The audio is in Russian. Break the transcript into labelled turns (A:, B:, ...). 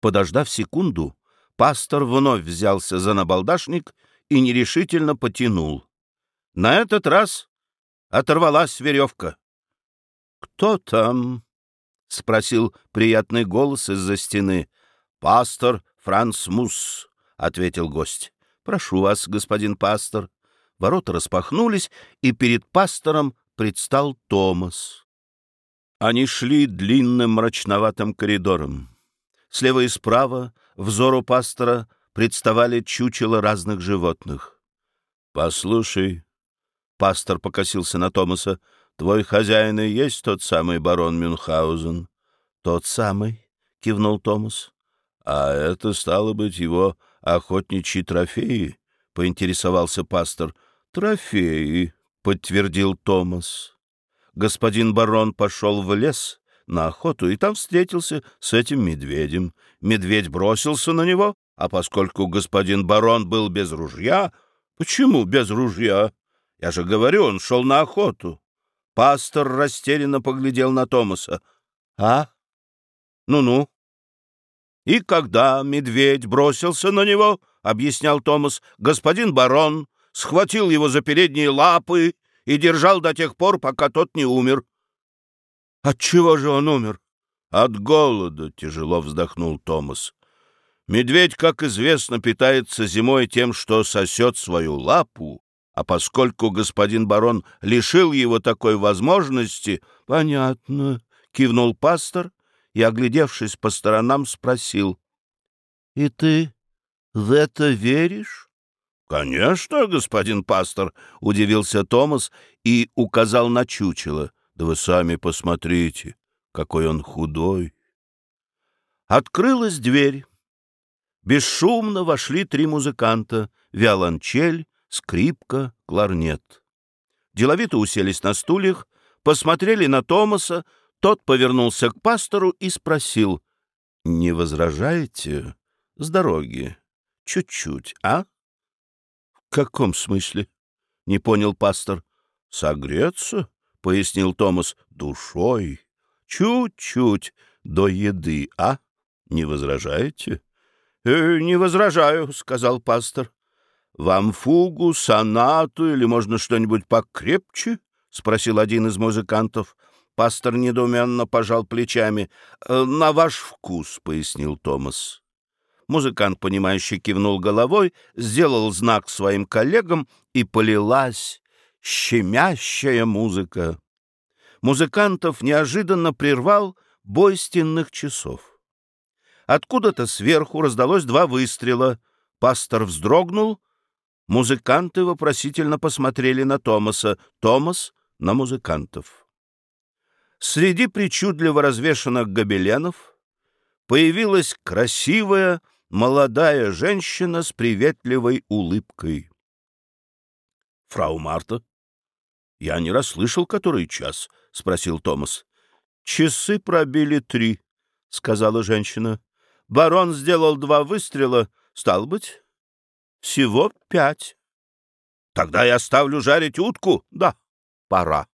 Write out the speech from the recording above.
A: Подождав секунду, пастор вновь взялся за набалдашник и нерешительно потянул. На этот раз оторвалась веревка. «Кто там?» — спросил приятный голос из-за стены. «Пастор Франц Мусс», — ответил гость. «Прошу вас, господин пастор». Ворота распахнулись, и перед пастором предстал Томас. Они шли длинным мрачноватым коридором. Слева и справа взору пастора представали чучела разных животных. — Послушай, — пастор покосился на Томаса, — твой хозяин и есть тот самый барон Мюнхгаузен? — Тот самый, — кивнул Томас. — А это, стало быть, его охотничьи трофеи? — поинтересовался пастор. — Трофеи, — подтвердил Томас. Господин барон пошел в лес на охоту и там встретился с этим медведем. Медведь бросился на него, а поскольку господин барон был без ружья... Почему без ружья? Я же говорю, он шел на охоту. Пастор растерянно поглядел на Томаса. А? Ну-ну. И когда медведь бросился на него, — объяснял Томас, — господин барон схватил его за передние лапы и держал до тех пор, пока тот не умер. — От чего же он умер? — От голода, — тяжело вздохнул Томас. Медведь, как известно, питается зимой тем, что сосет свою лапу, а поскольку господин барон лишил его такой возможности... — Понятно, — кивнул пастор и, оглядевшись по сторонам, спросил. — И ты в это веришь? — Конечно, господин пастор, — удивился Томас и указал на чучело. — Да вы сами посмотрите, какой он худой. Открылась дверь. Бесшумно вошли три музыканта — виолончель, скрипка, кларнет. Деловито уселись на стульях, посмотрели на Томаса, тот повернулся к пастору и спросил, «Не возражаете с дороги? Чуть-чуть, а?» «В каком смысле?» — не понял пастор. «Согреться?» — пояснил Томас. «Душой. Чуть-чуть до еды, а? Не возражаете?» «Э, — Не возражаю, — сказал пастор. — Вам фугу, сонату или, можно, что-нибудь покрепче? — спросил один из музыкантов. Пастор недоуменно пожал плечами. «Э, — На ваш вкус, — пояснил Томас. Музыкант, понимающий, кивнул головой, сделал знак своим коллегам, и полилась щемящая музыка. Музыкантов неожиданно прервал бой стенных часов. Откуда-то сверху раздалось два выстрела. Пастор вздрогнул. Музыканты вопросительно посмотрели на Томаса. Томас — на музыкантов. Среди причудливо развешанных гобеленов появилась красивая молодая женщина с приветливой улыбкой. — Фрау Марта? — Я не расслышал, который час, — спросил Томас. — Часы пробили три, — сказала женщина. Барон сделал два выстрела, стал быть, всего пять. — Тогда я ставлю жарить утку? — Да, пора.